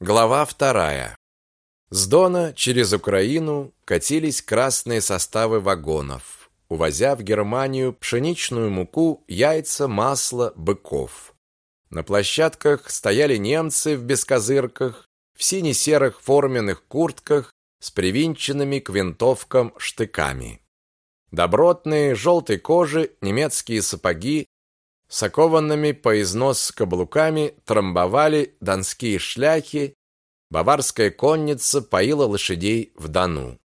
Глава вторая. С Дона через Украину катились красные составы вагонов, увозя в Германию пшеничную муку, яйца, масло, быков. На площадках стояли немцы в бескозырках, в сине-серых форменных куртках с привинченными к винтовкам штыками. Добротные желтой кожи немецкие сапоги с окованными по износ каблуками трамбовали донские шляхи, баварская конница поила лошадей в Дону.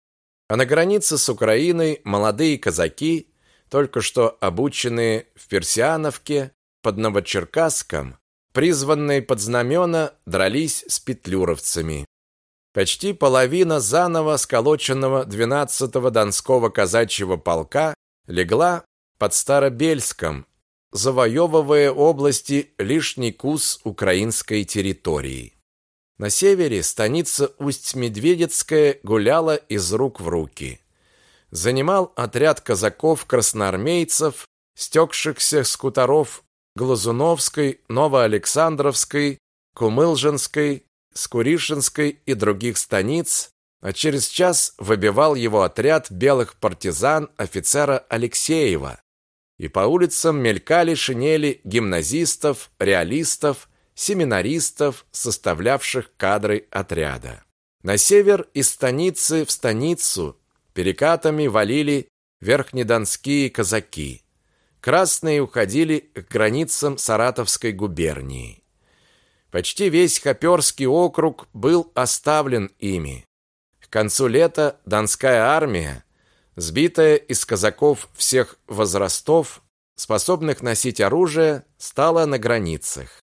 А на границе с Украиной молодые казаки, только что обученные в Персиановке под Новочеркасском, призванные под знамена, дрались с петлюровцами. Почти половина заново сколоченного 12-го Донского казачьего полка легла под Старобельском, завоевывая области лишний кус украинской территории. На севере станица Усть-Медведецкая гуляла из рук в руки. Занимал отряд казаков-красноармейцев, стекшихся с хуторов Глазуновской, Новоалександровской, Кумылжинской, Скуришинской и других станиц, а через час выбивал его отряд белых партизан офицера Алексеева, и по улицам мелькали шинели гимназистов, реалистов, семинаристов, составлявших кадры отряда. На север из станицы в станицу перекатами валили верхнедонские казаки. Красные уходили к границам Саратовской губернии. Почти весь Хоперский округ был оставлен ими. К концу лета Донская армия сбитая из казаков всех возрастов, способных носить оружие, стала на границах.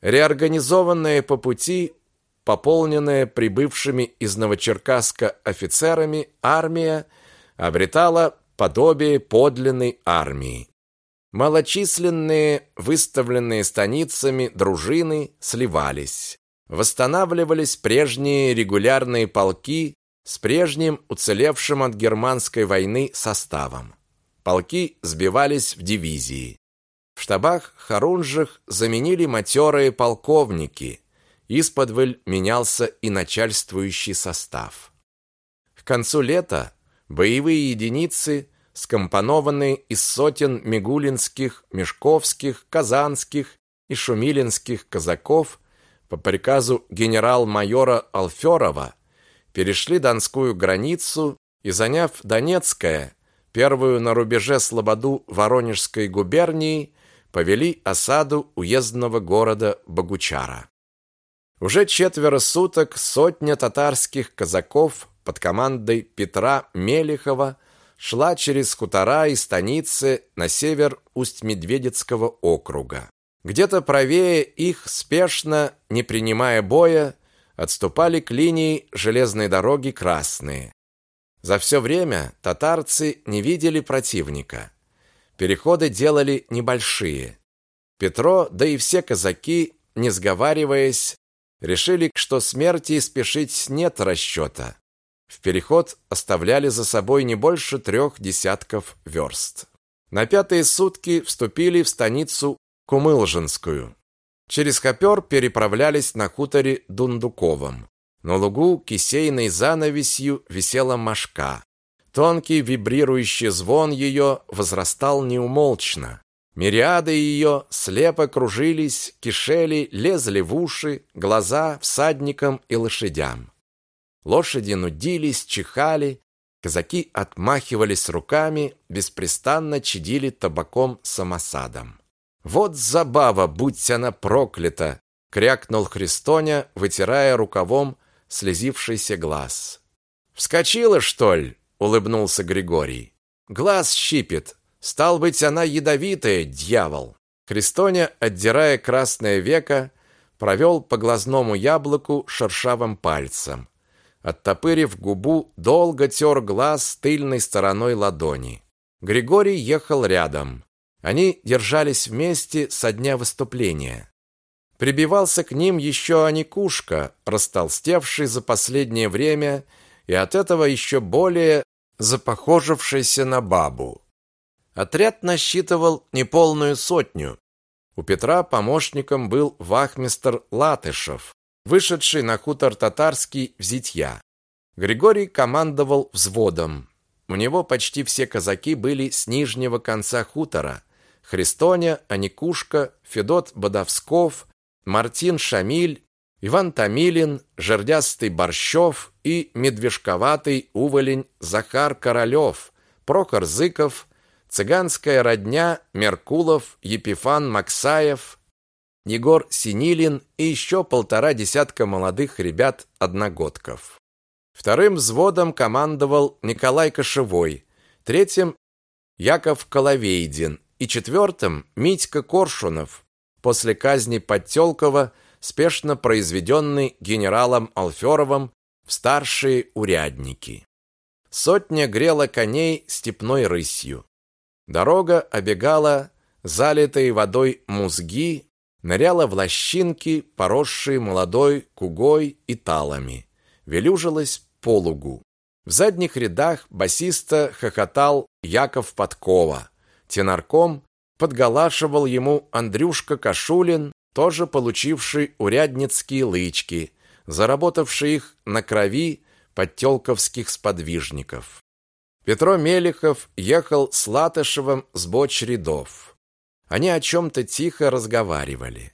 Реорганизованная по пути, пополненная прибывшими из Новочеркасска офицерами, армия обретала подобие подлинной армии. Малочисленные, выставленные станицами дружины сливались. Восстанавливались прежние регулярные полки с прежним уцелевшим от германской войны составом. Полки сбивались в дивизии. В штабах Харунжих заменили матерые полковники. Исподволь менялся и начальствующий состав. К концу лета боевые единицы, скомпонованные из сотен мигулинских, мешковских, казанских и шумилинских казаков по приказу генерал-майора Алферова, перешли Донскую границу и, заняв Донецкое, первую на рубеже слободу Воронежской губернии, повели осаду уездного города Богучара. Уже четверо суток сотня татарских казаков под командой Петра Мелихова шла через хутора и станицы на север Усть-Медведецкого округа. Где-то правее их, спешно, не принимая боя, отступали к линии железной дороги красные. За все время татарцы не видели противника. Переходы делали небольшие. Петро, да и все казаки, не сговариваясь, решили, что смерти спешить нет расчета. В переход оставляли за собой не больше трех десятков верст. На пятые сутки вступили в станицу Кумылжинскую. Через Хопер переправлялись на хуторе Дундуковом. На лугу кисейной занавесью висела мошка. Тонкий вибрирующий звон ее возрастал неумолчно. Мириады ее слепо кружились, кишели, лезли в уши, глаза всадникам и лошадям. Лошади нудились, чихали, казаки отмахивались руками, беспрестанно чадили табаком самосадом. Вот забава, будь она проклята, крякнул Христоня, вытирая рукавом слезившийся глаз. Вскочила, что ли? улыбнулся Григорий. Глаз щипет. Стал быть, она ядовитая, дьявол. Христоня, отдирая красное веко, провел по глазному яблоку шершавым пальцем. Оттопырив губу, долго тер глаз тыльной стороной ладони. Григорий ехал рядом. Они держались вместе со дня выступления. Прибивался к ним еще Аникушка, растолстевший за последнее время и от этого еще более запохожившийся на бабу. Отряд насчитывал неполную сотню. У Петра помощником был вахмистр Латышев, вышедший на хутор татарский в Зитья. Григорий командовал взводом. У него почти все казаки были с нижнего конца хутора. Христоня, Аникушка, Федот Бодовсков, Мартин Шамиль, Иван Томилин, жердястый Борщев и медвежковатый уволень Захар Королев, Прохор Зыков, цыганская родня Меркулов, Епифан Максаев, Егор Синилин и еще полтора десятка молодых ребят-одногодков. Вторым взводом командовал Николай Кошевой, третьим Яков Коловейдин и четвертым Митька Коршунов, после казни Подтелкова – спешно произведенный генералом Алферовым в старшие урядники. Сотня грела коней степной рысью. Дорога обегала залитые водой музги, ныряла в лощинки, поросшие молодой кугой и талами. Велюжилась по лугу. В задних рядах басиста хохотал Яков Подкова. Тенарком подголашивал ему Андрюшка Кашулин, тоже получивший урядницкие лычки, заработавший их на крови подтелковских сподвижников. Петро Мелехов ехал с Латышевым с боч рядов. Они о чем-то тихо разговаривали.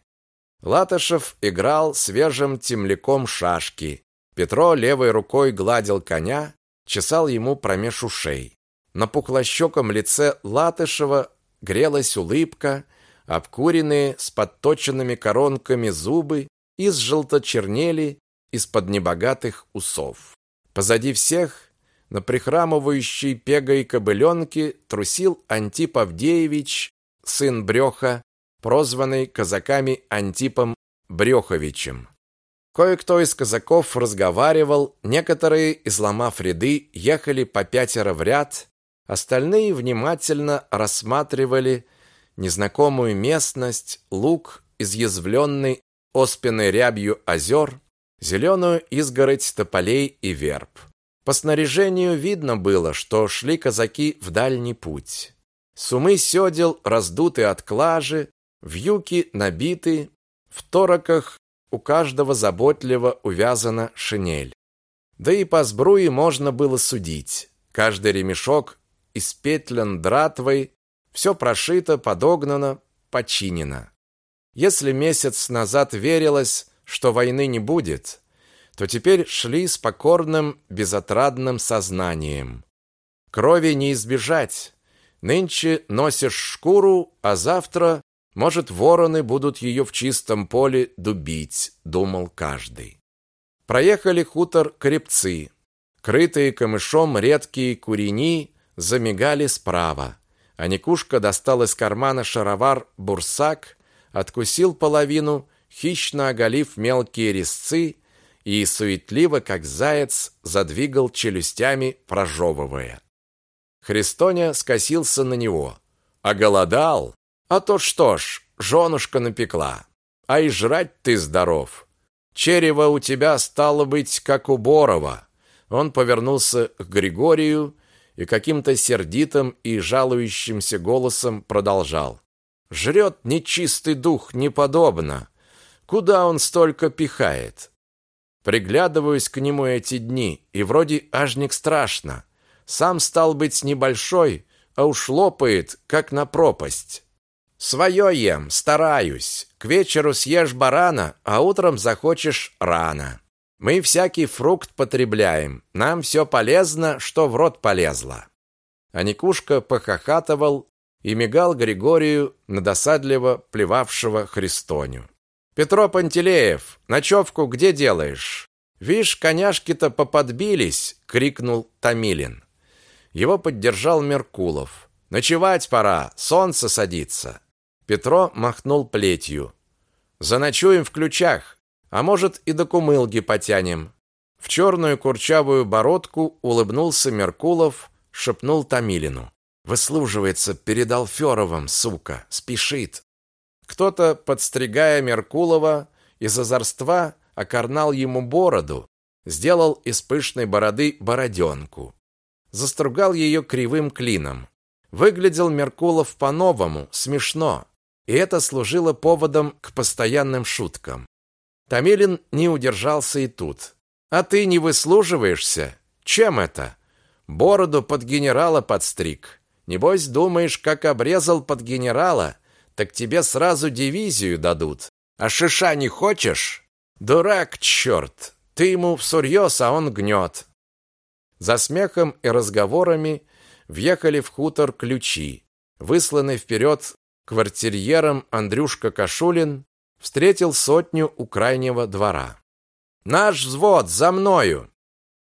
Латышев играл свежим темляком шашки. Петро левой рукой гладил коня, чесал ему промеж ушей. На пухлощеком лице Латышева грелась улыбка, обкуренные с подточенными коронками зубы изжелто чернели из-под небогатых усов. Позади всех на прихрамывающей пегой кобыленке трусил Антип Авдеевич, сын Брёха, прозванный казаками Антипом Брёховичем. Кое-кто из казаков разговаривал, некоторые, изломав ряды, ехали по пятеро в ряд, остальные внимательно рассматривали незнакомую местность, луг, изъязвленный оспенной рябью озер, зеленую изгородь тополей и верб. По снаряжению видно было, что шли казаки в дальний путь. Сумы сёдел раздуты от клажи, вьюки набиты, в тороках у каждого заботливо увязана шинель. Да и по сбруе можно было судить. Каждый ремешок испетлен дратвой, все прошито, подогнано, починено. Если месяц назад верилось, что войны не будет, то теперь шли с покорным, безотрадным сознанием. Крови не избежать. Нынче носишь шкуру, а завтра, может, вороны будут ее в чистом поле дубить, думал каждый. Проехали хутор Крепцы. Крытые камышом редкие курени замигали справа. Аникушка достал из кармана шаровар бурсак, откусил половину, хищно оголив мелкие резцы и суетливо, как заяц, задвигал челюстями, прожевывая. Христоня скосился на него. А голодал? А то что ж, женушка напекла. А и жрать ты здоров. Черево у тебя стало быть, как у Борова. Он повернулся к Григорию и каким-то сердитым и жалующимся голосом продолжал. «Жрет нечистый дух неподобно. Куда он столько пихает?» Приглядываюсь к нему эти дни, и вроде ажник страшно. Сам стал быть небольшой, а уж лопает, как на пропасть. Своё ем, стараюсь. К вечеру съешь барана, а утром захочешь рано. Мы всякий фрукт потребляем. Нам все полезно, что в рот полезло. А Никушка и мигал Григорию на досадливо плевавшего Христоню. Петро Пантелеев, ночевку где делаешь? Вишь, коняшки-то поподбились, крикнул Томилин. Его поддержал Меркулов. Ночевать пора, солнце садится. Петро махнул плетью. Заночуем в ключах. А может, и до кумылги потянем. В черную курчавую бородку улыбнулся Меркулов, шепнул Томилину. Выслуживается перед Алферовым, сука, спешит. Кто-то, подстригая Меркулова, из озорства окорнал ему бороду, сделал из пышной бороды бороденку. Застругал ее кривым клином. Выглядел Меркулов по-новому, смешно, и это служило поводом к постоянным шуткам. Тамилин не удержался и тут. А ты не выслуживаешься? Чем это? Бороду под генерала подстриг. Небось, думаешь, как обрезал под генерала, так тебе сразу дивизию дадут. А шиша не хочешь? Дурак, черт! Ты ему всерьез, а он гнет. За смехом и разговорами въехали в хутор ключи. Высланный вперед квартирьером Андрюшка Кашулин встретил сотню у крайнего двора. «Наш взвод, за мною!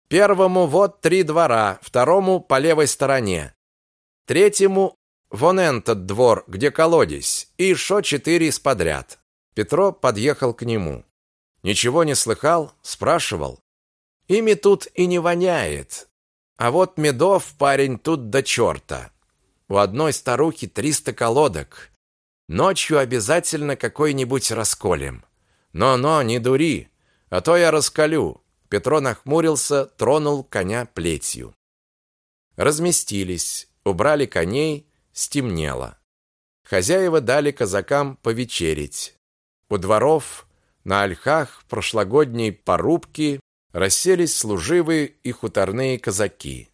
Первому вот три двора, второму по левой стороне, третьему вон этот двор, где колодец, и еще четыре с подряд». Петро подъехал к нему. Ничего не слыхал? Спрашивал. Ими тут и не воняет. А вот медов, парень, тут до черта. У одной старухи триста колодок. Ночью обязательно какой-нибудь расколем. Но-но, не дури, а то я раскалю. Петро нахмурился, тронул коня плетью. Разместились, убрали коней, стемнело. Хозяева дали казакам повечерить. У дворов на ольхах прошлогодней порубки расселись служивые и хуторные казаки.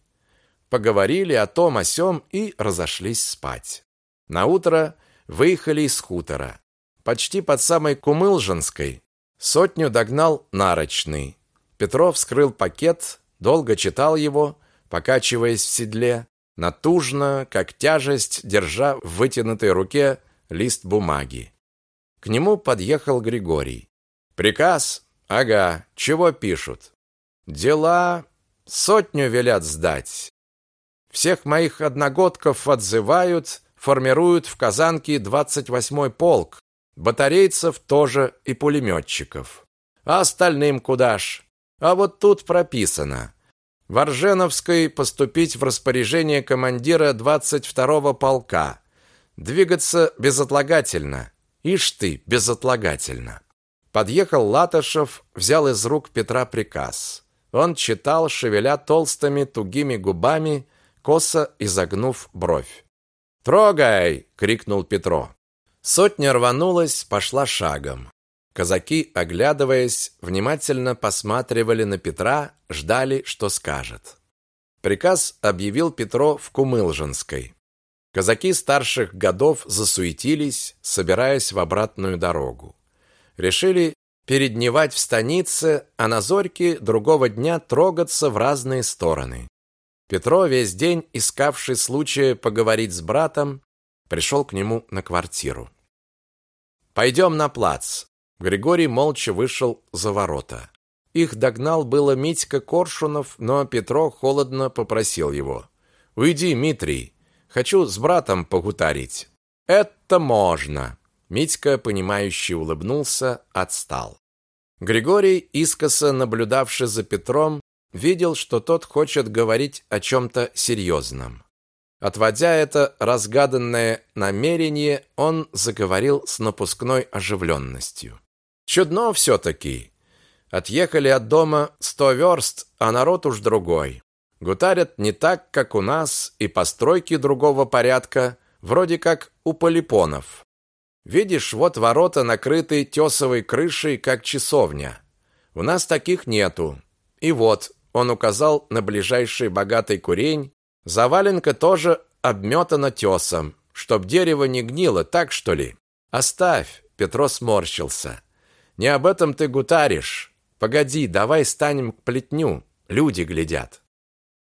Поговорили о том о сём и разошлись спать. На утро выехали из хутора. Почти под самой Кумылжинской сотню догнал нарочный. Петров вскрыл пакет, долго читал его, покачиваясь в седле, натужно, как тяжесть, держа в вытянутой руке лист бумаги. К нему подъехал Григорий. Приказ? Ага. Чего пишут? Дела сотню велят сдать. Всех моих одногодков отзывают, формируют в Казанке 28-й полк, батарейцев тоже и пулеметчиков. А остальным куда ж? А вот тут прописано. В Орженовской поступить в распоряжение командира 22-го полка. Двигаться безотлагательно. Ишь ты, безотлагательно. Подъехал Латышев, взял из рук Петра приказ. Он читал, шевеля толстыми тугими губами, косо изогнув бровь. «Трогай!» — крикнул Петро. Сотня рванулась, пошла шагом. Казаки, оглядываясь, внимательно посматривали на Петра, ждали, что скажет. Приказ объявил Петро в Кумылжинской. Казаки старших годов засуетились, собираясь в обратную дорогу. Решили передневать в станице, а на зорьке другого дня трогаться в разные стороны. Петро, весь день искавший случая поговорить с братом, пришел к нему на квартиру. «Пойдем на плац». Григорий молча вышел за ворота. Их догнал было Митька Коршунов, но Петро холодно попросил его. «Уйди, Митрий, хочу с братом погутарить». «Это можно». Митька, понимающе улыбнулся, отстал. Григорий, искоса наблюдавший за Петром, видел, что тот хочет говорить о чем-то серьезном. Отводя это разгаданное намерение, он заговорил с напускной оживленностью. «Чудно все-таки. Отъехали от дома сто верст, а народ уж другой. Гутарят не так, как у нас, и постройки другого порядка, вроде как у полипонов. Видишь, вот ворота накрыты тесовой крышей, как часовня. У нас таких нету. И вот, он указал на ближайший богатый курень, заваленка тоже обметана тесом, чтоб дерево не гнило, так что ли? Оставь, Петро сморщился. Не об этом ты гутаришь. Погоди, давай станем к плетню, люди глядят.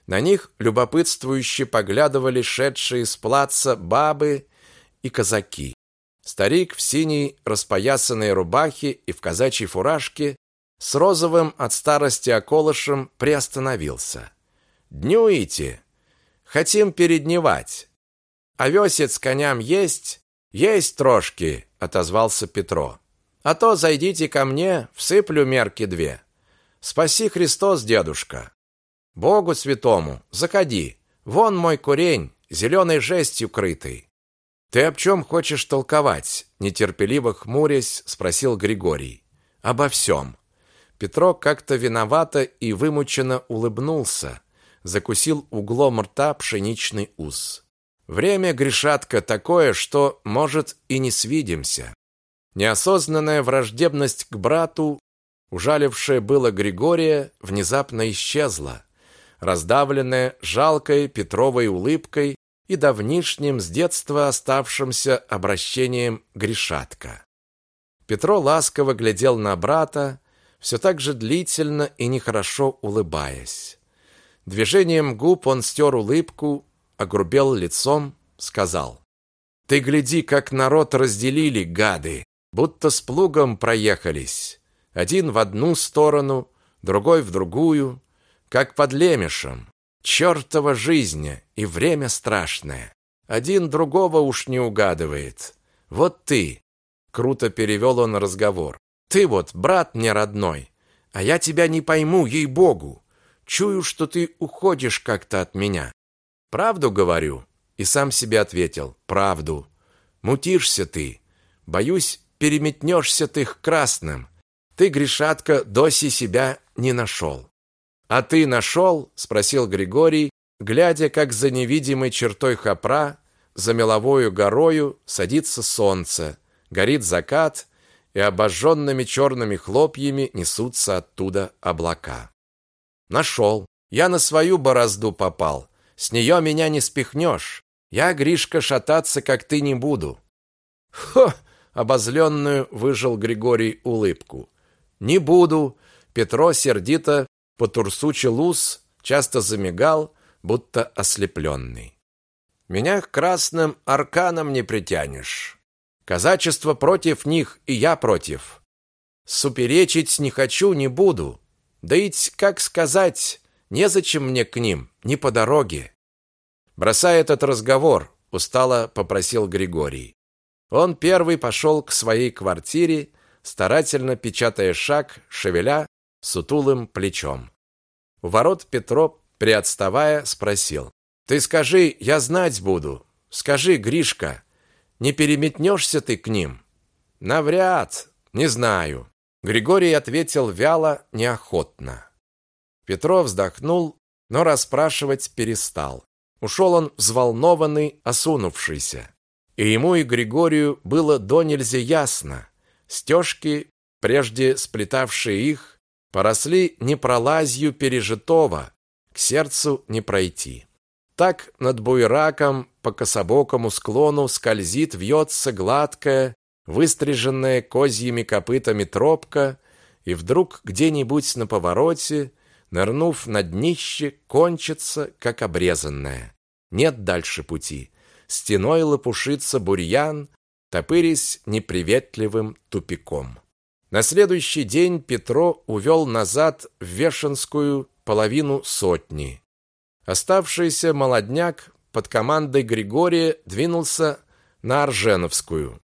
На них любопытствующе поглядывали шедшие с плаца бабы и казаки. Старик в синей распоясанной рубахе и в казачьей фуражке с розовым от старости околышем приостановился. «Днюете? Хотим передневать. Овесец коням есть? Есть трошки», — отозвался Петро. «А то зайдите ко мне, всыплю мерки две. Спаси Христос, дедушка. Богу святому, заходи. Вон мой курень, зеленой жестью крытый. Ты об чем хочешь толковать? нетерпеливо хмурясь, спросил Григорий. Обо всем. Петро как-то виновато и вымученно улыбнулся, закусил углом рта пшеничный ус. Время, грешатка, такое, что, может, и не свидимся. Неосознанная враждебность к брату ужалившая было Григория, внезапно исчезла, раздавленная жалкой Петровой улыбкой и давнишним с детства оставшимся обращением Гришатка. Петро ласково глядел на брата, все так же длительно и нехорошо улыбаясь. Движением губ он стер улыбку, огрубел лицом, сказал: "Ты гляди, как народ разделили гады, будто с плугом проехались, один в одну сторону, другой в другую, как под лемешем. Чёртова жизнь и время страшное. Один другого уж не угадывает. Вот ты, круто перевел он разговор. Ты вот брат мне родной, а я тебя не пойму, ей-богу. Чую, что ты уходишь как-то от меня. Правду говорю? И сам себе ответил: правду. Мутишься ты. Боюсь, переметнешься ты к красным. Ты, грешатка, доси себя не нашел. А ты нашел? спросил Григорий, глядя, как за невидимой чертой хопра, за меловою горою садится солнце, горит закат, и обожженными черными хлопьями несутся оттуда облака. Нашел. Я на свою борозду попал. С нее меня не спихнешь. Я, Гришка, шататься, как ты, не буду. Хо! Обозленную выжил Григорий улыбку. Не буду. Петро сердито потурсучил ус, часто замигал, будто ослепленный. Меня к красным арканам не притянешь. Казачество против них, и я против. Суперечить не хочу, не буду. Да ведь, как сказать, незачем мне к ним, не по дороге. Бросая этот разговор, устало попросил Григорий. Он первый пошел к своей квартире, старательно печатая шаг, шевеля сутулым плечом. У ворот Петро, приотставая, спросил: "Ты скажи, я знать буду. Скажи, Гришка, не переметнешься ты к ним?" "Навряд, не знаю", Григорий ответил вяло, неохотно. Петро вздохнул, но расспрашивать перестал. Ушел он взволнованный, осунувшийся. И ему и Григорию было до нельзя ясно. Стежки, прежде сплетавшие их, поросли непролазью пережитого, к сердцу не пройти. Так над буйраком по кособокому склону скользит, вьется гладкая, выстриженная козьими копытами тропка, и вдруг где-нибудь на повороте, нырнув на днище, кончится, как обрезанная. Нет дальше пути стеной лопушится бурьян, топырясь неприветливым тупиком. На следующий день Петро увел назад в Вешенскую половину сотни. Оставшийся молодняк под командой Григория двинулся на Арженовскую.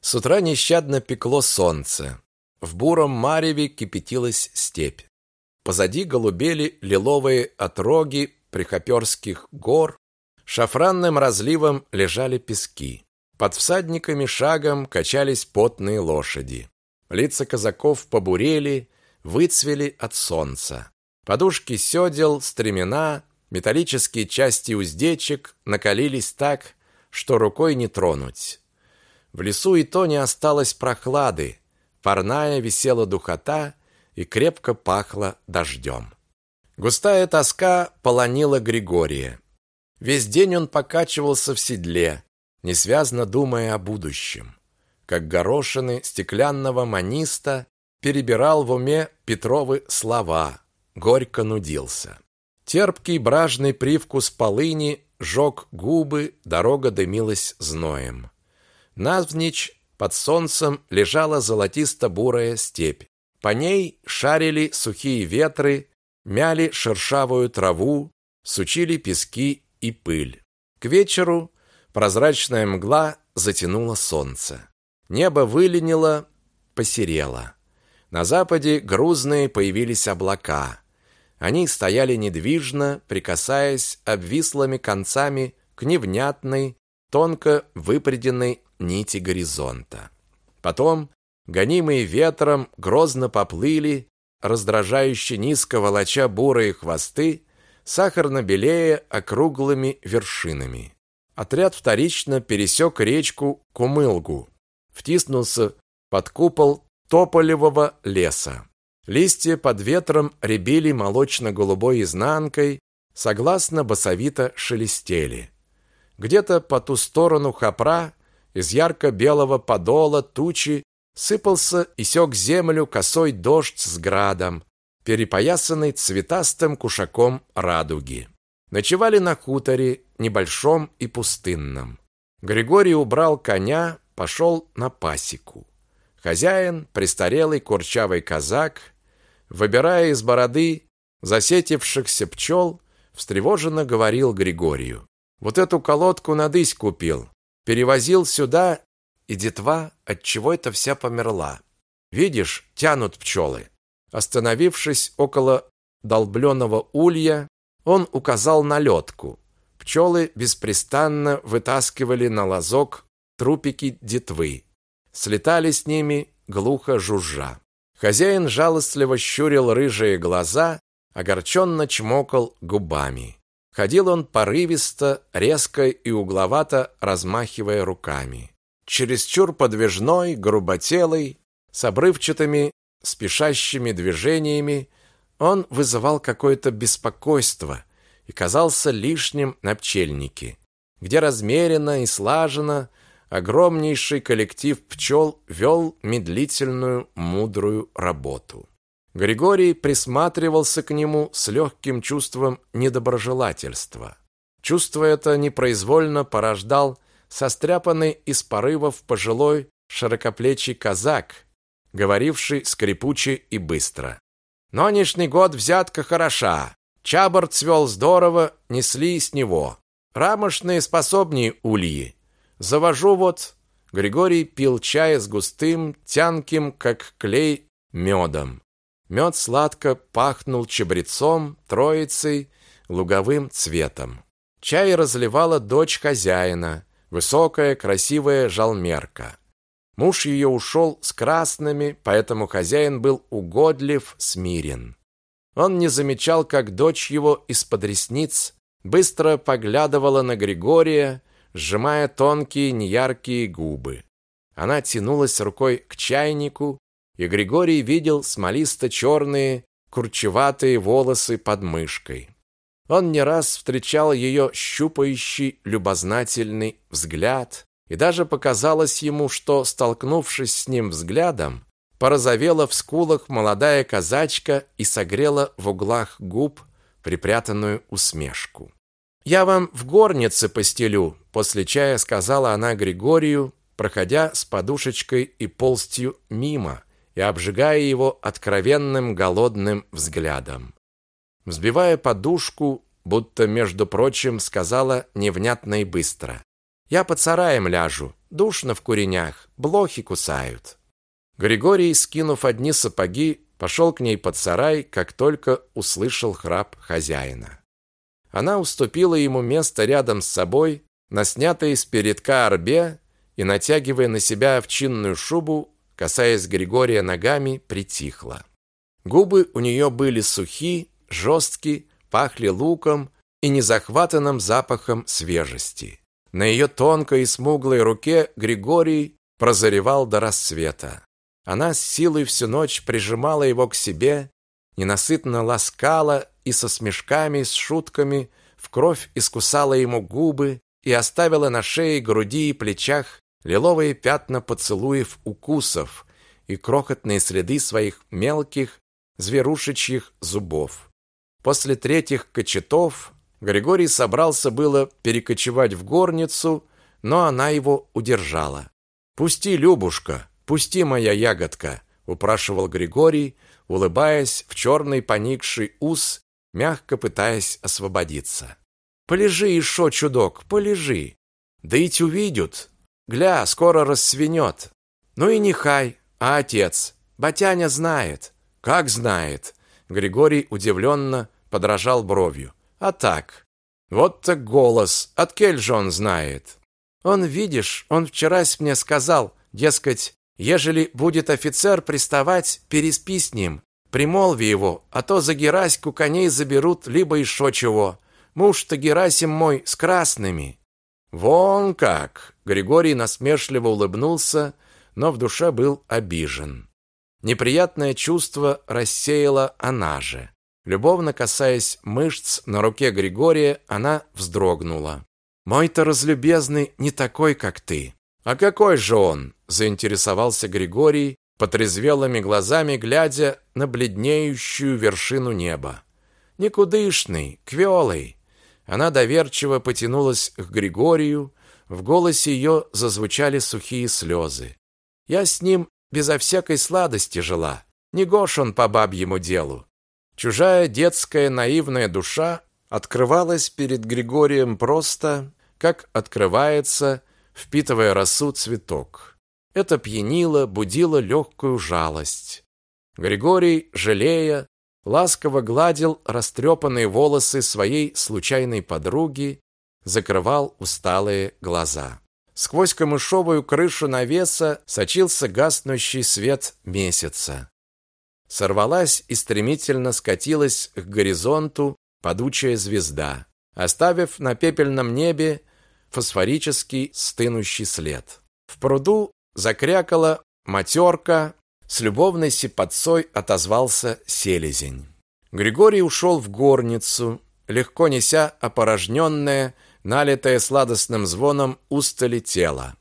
С утра нещадно пекло солнце. В буром мареве кипятилась степь. Позади голубели лиловые отроги прихоперских гор, Шафранным разливом лежали пески. Под всадниками шагом качались потные лошади. Лица казаков побурели, выцвели от солнца. Подушки сёдел, стремена, металлические части уздечек накалились так, что рукой не тронуть. В лесу и то не осталось прохлады, парная висела духота и крепко пахло дождем. Густая тоска полонила Григория. Весь день он покачивался в седле, несвязно думая о будущем. Как горошины стеклянного маниста перебирал в уме Петровы слова, горько нудился. Терпкий бражный привкус полыни жег губы, дорога дымилась зноем. Навзничь под солнцем лежала золотисто-бурая степь. По ней шарили сухие ветры, мяли шершавую траву, сучили пески и пыль. К вечеру прозрачная мгла затянула солнце. Небо выленило, посерело. На западе грузные появились облака. Они стояли недвижно, прикасаясь обвислыми концами к невнятной, тонко выпряденной нити горизонта. Потом, гонимые ветром, грозно поплыли, раздражающе низко волоча бурые хвосты, сахарно белее округлыми вершинами. Отряд вторично пересек речку Кумылгу, втиснулся под купол тополевого леса. Листья под ветром рябили молочно-голубой изнанкой, согласно басовито шелестели. Где-то по ту сторону хопра из ярко-белого подола тучи сыпался и сёк землю косой дождь с градом, перепоясанный цветастым кушаком радуги. Ночевали на хуторе, небольшом и пустынном. Григорий убрал коня, пошел на пасеку. Хозяин, престарелый курчавый казак, выбирая из бороды засетившихся пчел, встревоженно говорил Григорию. «Вот эту колодку надысь купил, перевозил сюда, и детва от чего это вся померла. Видишь, тянут пчелы». Остановившись около долбленного улья, он указал на лёдку. Пчелы беспрестанно вытаскивали на лазок трупики детвы. Слетали с ними, глухо жужжа. Хозяин жалостливо щурил рыжие глаза, огорченно чмокал губами. Ходил он порывисто, резко и угловато размахивая руками. Чересчур подвижной, груботелый, с обрывчатыми, спешащими движениями, он вызывал какое-то беспокойство и казался лишним на пчельнике, где размеренно и слаженно огромнейший коллектив пчел вел медлительную, мудрую работу. Григорий присматривался к нему с легким чувством недоброжелательства. Чувство это непроизвольно порождал состряпанный из порывов пожилой широкоплечий казак, говоривший скрипуче и быстро. Нынешний год взятка хороша. Чабор цвел здорово, несли с него. Рамошные способнее ульи. Завожу вот. Григорий пил чай с густым, тянким, как клей, медом. Мед сладко пахнул чабрецом, троицей, луговым цветом. Чай разливала дочь хозяина, высокая, красивая жалмерка. Муж ее ушел с красными, поэтому хозяин был угодлив, смирен. Он не замечал, как дочь его из-под ресниц быстро поглядывала на Григория, сжимая тонкие неяркие губы. Она тянулась рукой к чайнику, и Григорий видел смолисто-черные, курчеватые волосы под мышкой. Он не раз встречал ее щупающий, любознательный взгляд, и даже показалось ему, что, столкнувшись с ним взглядом, порозовела в скулах молодая казачка и согрела в углах губ припрятанную усмешку. «Я вам в горнице постелю», — после чая сказала она Григорию, проходя с подушечкой и полстью мимо и обжигая его откровенным голодным взглядом. Взбивая подушку, будто, между прочим, сказала невнятно и быстро. Я под сараем ляжу, душно в куренях, блохи кусают. Григорий, скинув одни сапоги, пошел к ней под сарай, как только услышал храп хозяина. Она уступила ему место рядом с собой, на снятой с передка арбе и, натягивая на себя овчинную шубу, касаясь Григория ногами, притихла. Губы у нее были сухи, жесткие, пахли луком и незахватанным запахом свежести. На ее тонкой и смуглой руке Григорий прозревал до рассвета. Она с силой всю ночь прижимала его к себе, ненасытно ласкала и со смешками, с шутками в кровь искусала ему губы и оставила на шее, груди и плечах лиловые пятна поцелуев укусов и крохотные следы своих мелких зверушечьих зубов. После третьих кочетов Григорий собрался было перекочевать в горницу, но она его удержала. «Пусти, Любушка, пусти, моя ягодка», — упрашивал Григорий, улыбаясь в черный поникший ус, мягко пытаясь освободиться. «Полежи, еще, чудок, полежи. Да ведь увидят. Гля, скоро рассвенет. Ну и нехай, а отец? Батяня знает». «Как знает?» Григорий удивленно подражал бровью. А так. Вот так голос. От кель же он знает. Он, видишь, он вчерась мне сказал, дескать, ежели будет офицер приставать, переспи с ним. Примолви его, а то за Гераську коней заберут, либо еще чего. Муж-то Герасим мой с красными. Вон как! Григорий насмешливо улыбнулся, но в душе был обижен. Неприятное чувство рассеяла она же. Любовно касаясь мышц на руке Григория, она вздрогнула. «Мой-то разлюбезный не такой, как ты». «А какой же он?» – заинтересовался Григорий, потрезвелыми глазами глядя на бледнеющую вершину неба. «Никудышный, квелый». Она доверчиво потянулась к Григорию, в голосе ее зазвучали сухие слезы. «Я с ним безо всякой сладости жила, не гош он по бабьему делу. Чужая детская наивная душа открывалась перед Григорием просто, как открывается, впитывая росу цветок. Это пьянило, будило легкую жалость. Григорий, жалея, ласково гладил растрепанные волосы своей случайной подруги, закрывал усталые глаза. Сквозь камышовую крышу навеса сочился гаснущий свет месяца сорвалась и стремительно скатилась к горизонту падучая звезда, оставив на пепельном небе фосфорический стынущий след. В пруду закрякала матерка, с любовной сипотцой отозвался селезень. Григорий ушел в горницу, легко неся опорожненное, налитое сладостным звоном устали тело.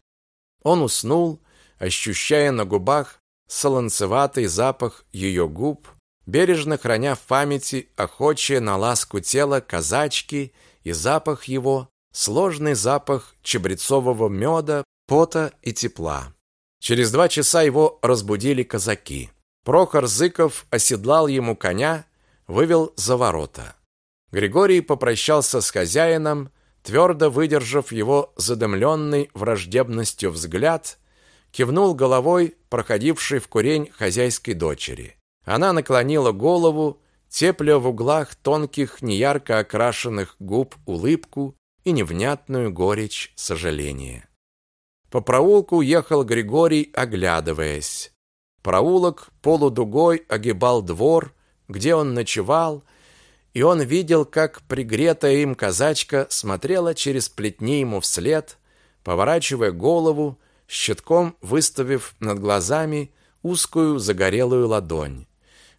Он уснул, ощущая на губах солонцеватый запах ее губ, бережно храня в памяти охочее на ласку тело казачки и запах его, сложный запах чабрецового меда, пота и тепла. Через два часа его разбудили казаки. Прохор Зыков оседлал ему коня, вывел за ворота. Григорий попрощался с хозяином, твердо выдержав его задымленный враждебностью взгляд, кивнул головой проходившей в курень хозяйской дочери. Она наклонила голову, тепля в углах тонких, неярко окрашенных губ улыбку и невнятную горечь сожаления. По проулку ехал Григорий, оглядываясь. Проулок полудугой огибал двор, где он ночевал, и он видел, как пригретая им казачка смотрела через плетни ему вслед, поворачивая голову, щитком выставив над глазами узкую загорелую ладонь.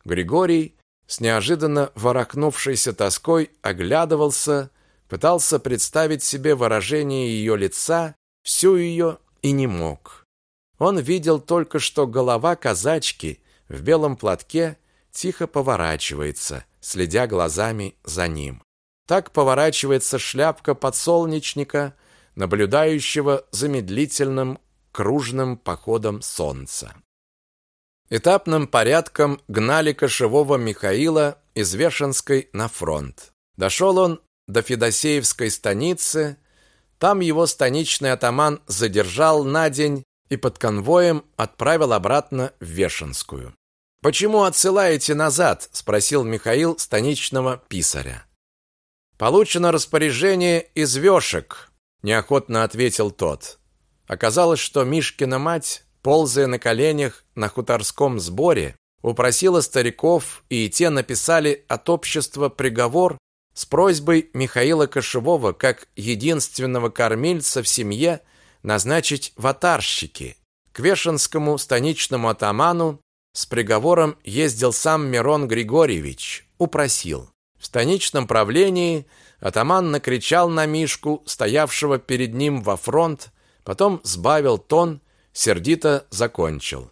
Григорий с неожиданно ворохнувшейся тоской оглядывался, пытался представить себе выражение ее лица, всю ее и не мог. Он видел только, что голова казачки в белом платке тихо поворачивается, следя глазами за ним. Так поворачивается шляпка подсолнечника, наблюдающего за медлительным кружным походом солнца. Этапным порядком гнали кошевого Михаила из Вешенской на фронт. Дошел он до Федосеевской станицы, там его станичный атаман задержал на день и под конвоем отправил обратно в Вешенскую. «Почему отсылаете назад?» – спросил Михаил станичного писаря. «Получено распоряжение из вешек», – неохотно ответил тот. Оказалось, что Мишкина мать, ползая на коленях на хуторском сборе, упросила стариков, и те написали от общества приговор с просьбой Михаила Кошевого как единственного кормильца в семье назначить ватарщики. К Вешенскому станичному атаману с приговором ездил сам Мирон Григорьевич, упросил. В станичном правлении атаман накричал на Мишку, стоявшего перед ним во фронт, Потом сбавил тон, сердито закончил.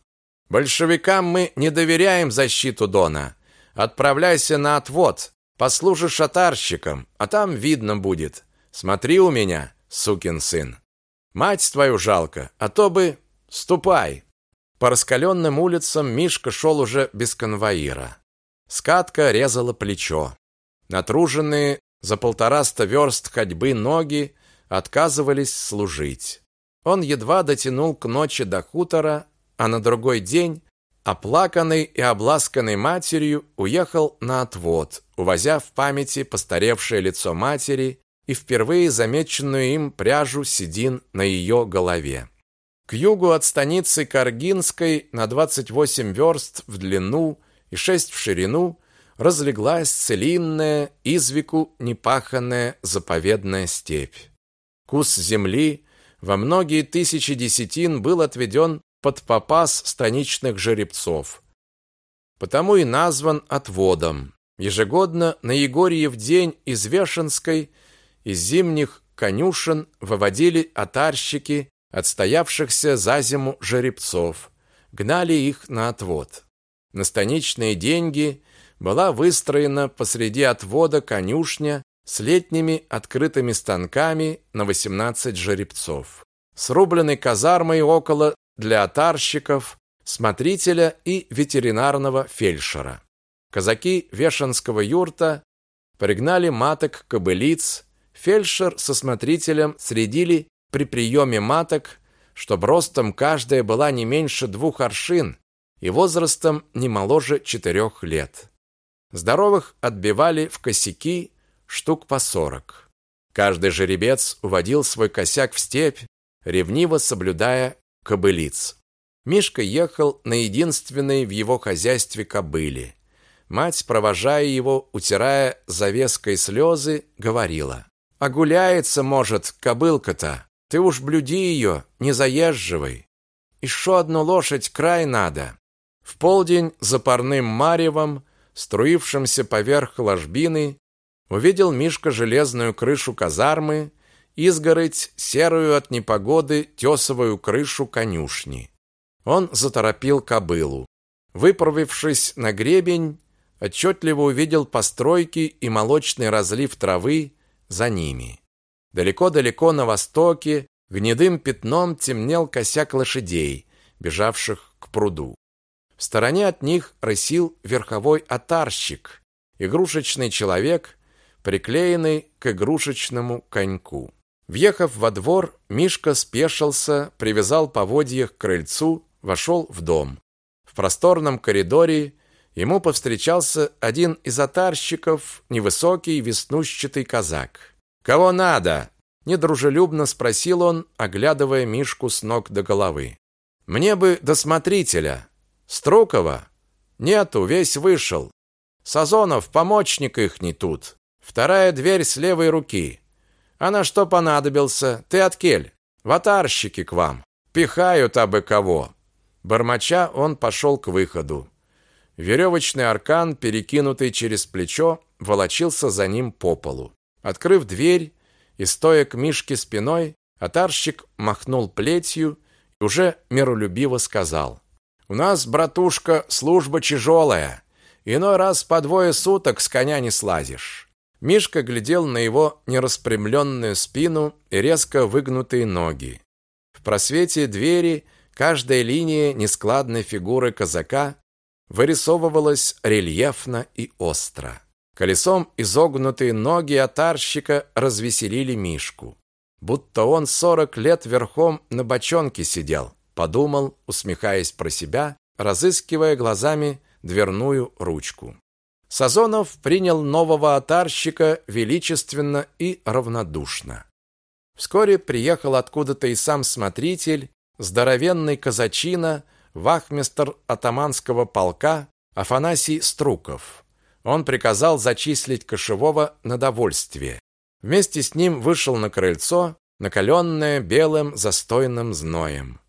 Большевикам мы не доверяем защиту Дона. Отправляйся на отвод, послужишь шатарщиком, а там видно будет. Смотри у меня, сукин сын. Мать твою жалко, а то бы ступай. По раскаленным улицам Мишка шел уже без конвоира. Скатка резала плечо. Натруженные за полтораста верст ходьбы ноги отказывались служить. Он едва дотянул к ночи до хутора, а на другой день, оплаканный и обласканный матерью, уехал на отвод, увозя в памяти постаревшее лицо матери и впервые замеченную им пряжу седин на ее голове. К югу от станицы Каргинской на 28 верст в длину и 6 в ширину разлеглась целинная, извеку непаханная заповедная степь. Кус земли во многие тысячи десятин был отведен под попас станичных жеребцов. потому и назван отводом. Ежегодно на Егорьев день из Вешенской, из зимних конюшен выводили отарщики отстоявшихся за зиму жеребцов, гнали их на отвод. На станичные деньги была выстроена посреди отвода конюшня с летними открытыми станками на 18 жеребцов, с рубленной казармой около для отарщиков, смотрителя и ветеринарного фельдшера. Казаки Вешенского юрта пригнали маток кобылиц, фельдшер со смотрителем средили при приеме маток, чтоб ростом каждая была не меньше двух аршин и возрастом не моложе четырех лет. Здоровых отбивали в косяки штук по сорок. Каждый жеребец уводил свой косяк в степь, ревниво соблюдая кобылиц. Мишка ехал на единственной в его хозяйстве кобыле. Мать, провожая его, утирая завеской слезы, говорила: "А гуляется, может, кобылка-то. Ты уж блюди ее, не заезживай. Еще одну лошадь край надо". В полдень за парным маревом, струившимся поверх ложбины, увидел Мишка железную крышу казармы, изгородь серую от непогоды тесовую крышу конюшни. Он заторопил кобылу. Выправившись на гребень, отчетливо увидел постройки и молочный разлив травы за ними. Далеко-далеко на востоке гнедым пятном темнел косяк лошадей, бежавших к пруду. В стороне от них рысил верховой отарщик, игрушечный человек, приклеенный к игрушечному коньку. Въехав во двор, Мишка спешился, привязал поводья к крыльцу, вошел в дом. В просторном коридоре ему повстречался один из отарщиков, невысокий веснущатый казак. «Кого надо?» – недружелюбно спросил он, оглядывая Мишку с ног до головы. «Мне бы до смотрителя. Струкова? Нету, весь вышел. Сазонов, помощник их не тут. Вторая дверь с левой руки. А на что понадобился? Ты откель? Ватарщики к вам. Пихают абы кого. Бормоча, он пошел к выходу. Веревочный аркан, перекинутый через плечо, волочился за ним по полу. Открыв дверь и стоя к Мишке спиной, атарщик махнул плетью и уже миролюбиво сказал: "У нас, братушка, служба тяжелая. Иной раз по двое суток с коня не слазишь. Мишка глядел на его нераспрямленную спину и резко выгнутые ноги. В просвете двери каждая линия нескладной фигуры казака вырисовывалась рельефно и остро. Колесом изогнутые ноги отарщика развеселили Мишку. Будто он сорок лет верхом на бочонке сидел, подумал, усмехаясь про себя, разыскивая глазами дверную ручку. Сазонов принял нового отарщика величественно и равнодушно. Вскоре приехал откуда-то и сам смотритель, здоровенный казачина, вахмистр атаманского полка Афанасий Струков. Он приказал зачислить кошевого на довольствие. Вместе с ним вышел на крыльцо, накаленное белым застойным зноем.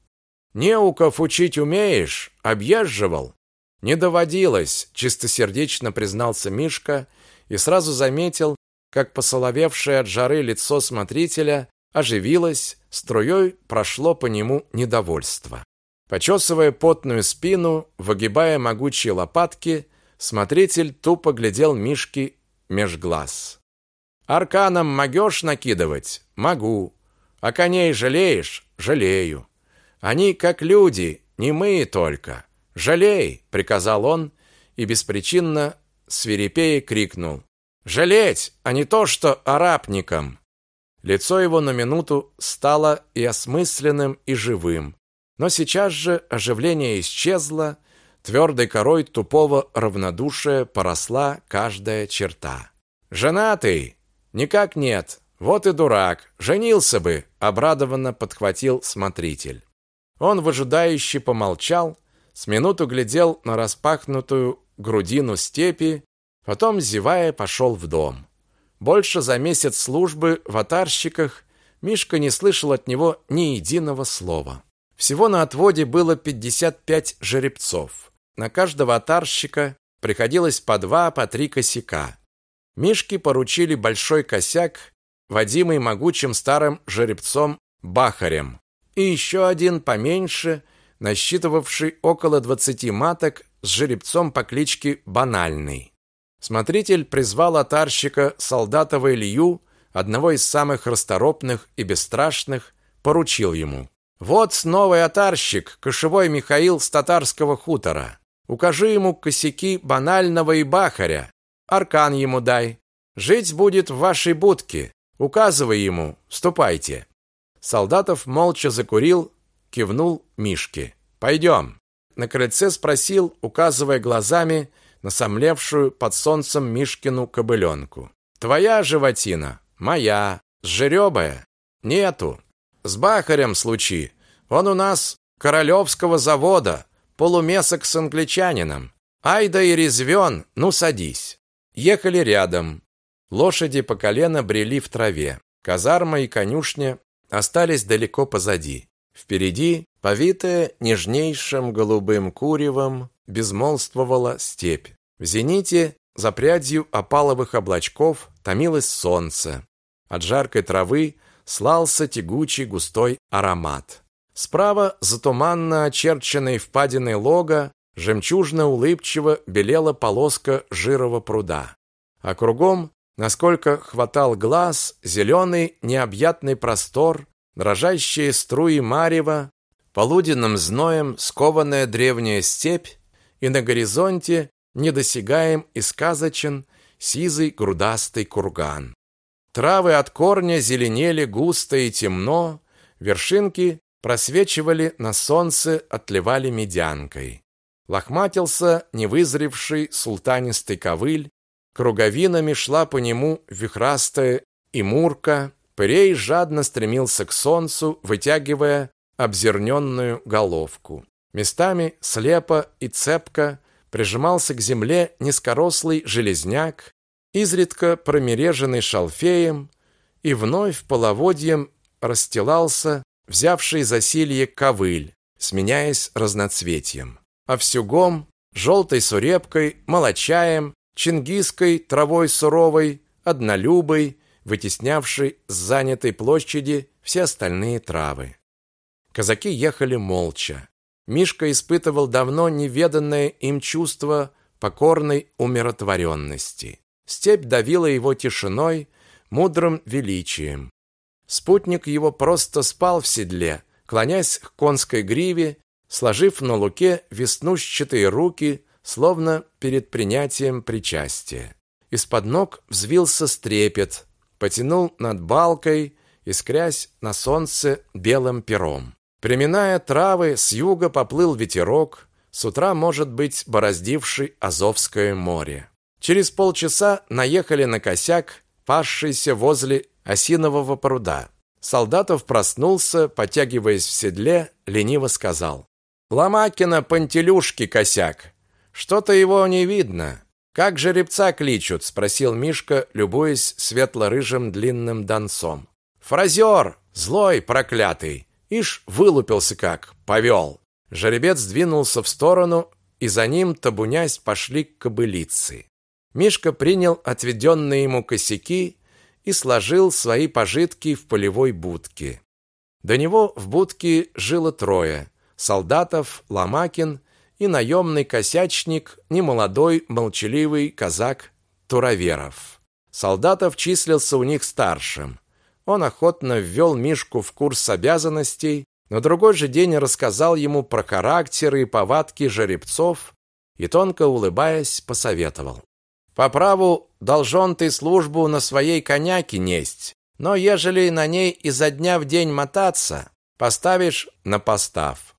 «Неуков учить умеешь? Объезживал?» Не доводилось, чистосердечно признался Мишка и сразу заметил, как посоловевшее от жары лицо смотрителя оживилось, струей прошло по нему недовольство. Почесывая потную спину, выгибая могучие лопатки, смотритель тупо глядел Мишке меж глаз. «Арканом могешь накидывать? Могу. А коней жалеешь? Жалею. Они как люди, не мы только. «Жалей!» — приказал он и беспричинно свирепея крикнул. «Жалеть, а не то, что арабникам!» Лицо его на минуту стало и осмысленным, и живым. Но сейчас же оживление исчезло, твердой корой тупого равнодушия поросла каждая черта. «Женатый?» «Никак нет. Вот и дурак. Женился бы!» — обрадованно подхватил смотритель. Он выжидающе помолчал, с минуту глядел на распахнутую грудину степи, потом, зевая, пошел в дом. Больше за месяц службы в атарщиках Мишка не слышал от него ни единого слова. Всего на отводе было 55 жеребцов. на каждого отарщика приходилось по два, по три косяка. Мишке поручили большой косяк, водимый могучим старым жеребцом Бахарем, и еще один поменьше, насчитывавший около двадцати маток с жеребцом по кличке Банальный. Смотритель призвал отарщика Солдатова Илью, одного из самых расторопных и бесстрашных, поручил ему. «Вот новый отарщик, кошевой Михаил с татарского хутора. Укажи ему косяки банального и бахаря. Аркан ему дай. Жить будет в вашей будке. Указывай ему, ступайте». Солдатов молча закурил, кивнул Мишке. «Пойдем». На крыльце спросил, указывая глазами на сомлевшую под солнцем Мишкину кобыленку. «Твоя животина?» «Моя». «Сжеребая?» «Нету». «С бахарем случи. Он у нас королевского завода, полумесок с англичанином. Ай да и резвен, ну садись». Ехали рядом. Лошади по колено брели в траве. Казарма и конюшня остались далеко позади. Впереди, повитая нежнейшим голубым куревом, безмолвствовала степь. В зените, за прядью опаловых облачков, томилось солнце. От жаркой травы слался тягучий густой аромат. Справа, за туманно очерченной впадиной лога, жемчужно-улыбчиво белела полоска жирого пруда. А кругом, насколько хватал глаз, зеленый необъятный простор, дрожащие струи марева, полуденным зноем скованная древняя степь, и на горизонте недосягаем и сказочен сизый грудастый курган. Травы от корня зеленели густо и темно, вершинки просвечивали на солнце, отливали медянкой. Лохматился невызревший султанистый ковыль, круговинами шла по нему вихрастая и мурка, пырей жадно стремился к солнцу, вытягивая обзерненную головку. Местами слепо и цепко прижимался к земле низкорослый железняк, изредка промереженный шалфеем, и вновь половодьем расстилался взявший засилье ковыль, сменяясь разноцветием. А всюгом желтой сурепкой, молочаем, чингиской травой суровой, однолюбой, вытеснявшей с занятой площади все остальные травы. Казаки ехали молча. Мишка испытывал давно неведанное им чувство покорной умиротворенности. Степь давила его тишиной, мудрым величием. Спутник его просто спал в седле, клонясь к конской гриве, сложив на луке веснущатые руки, словно перед принятием причастия. Из-под ног взвился стрепет, потянул над балкой, искрясь на солнце белым пером. Приминая травы, с юга поплыл ветерок, с утра, может быть, бороздивший Азовское море. Через полчаса наехали на косяк, пасшийся возле осинового пруда. Солдатов проснулся, потягиваясь в седле, лениво сказал. «Ломакина Пантелюшки косяк. Что-то его не видно. Как жеребца кличут?» спросил Мишка, любуясь светло-рыжим длинным донцом. «Фразер! Злой, проклятый! Ишь, вылупился как, повел!» Жеребец двинулся в сторону, и за ним, табунясь, пошли кобылицы. Мишка принял отведенные ему косяки и сложил свои пожитки в полевой будке. До него в будке жило трое: солдатов, Ломакин и наемный косячник, немолодой, молчаливый казак Туроверов. Солдатов числился у них старшим. Он охотно ввел Мишку в курс обязанностей, на другой же день рассказал ему про характеры и повадки жеребцов и, тонко улыбаясь, посоветовал. По праву должен ты службу на своей коняке несть, но ежели на ней изо дня в день мотаться, поставишь на постав.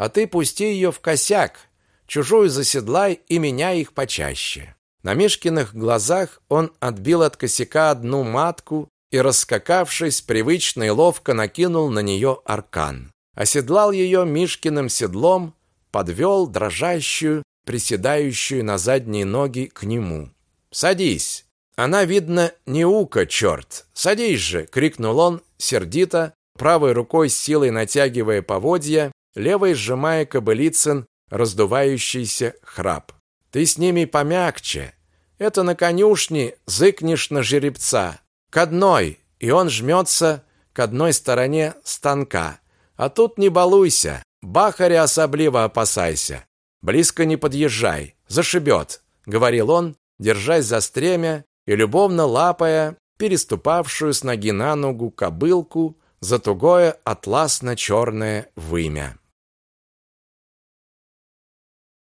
А ты пусти ее в косяк, чужую заседлай и меняй их почаще. На Мишкиных глазах он отбил от косяка одну матку и, раскакавшись, привычно и ловко накинул на нее аркан. Оседлал ее Мишкиным седлом, подвел дрожащую, приседающую на задние ноги к нему. «Садись!» Она, видно, не ука, черт! Садись же!» — крикнул он сердито, правой рукой с силой натягивая поводья, левой сжимая кобылицын раздувающийся храп. Ты с ними помягче. Это на конюшне зыкнешь на жеребца. К одной, и он жмется к одной стороне станка. А тут не балуйся, бахаря особливо опасайся. Близко не подъезжай, зашибет, говорил он, держась за стремя и любовно лапая переступавшую с ноги на ногу кобылку за тугое атласно-черное вымя.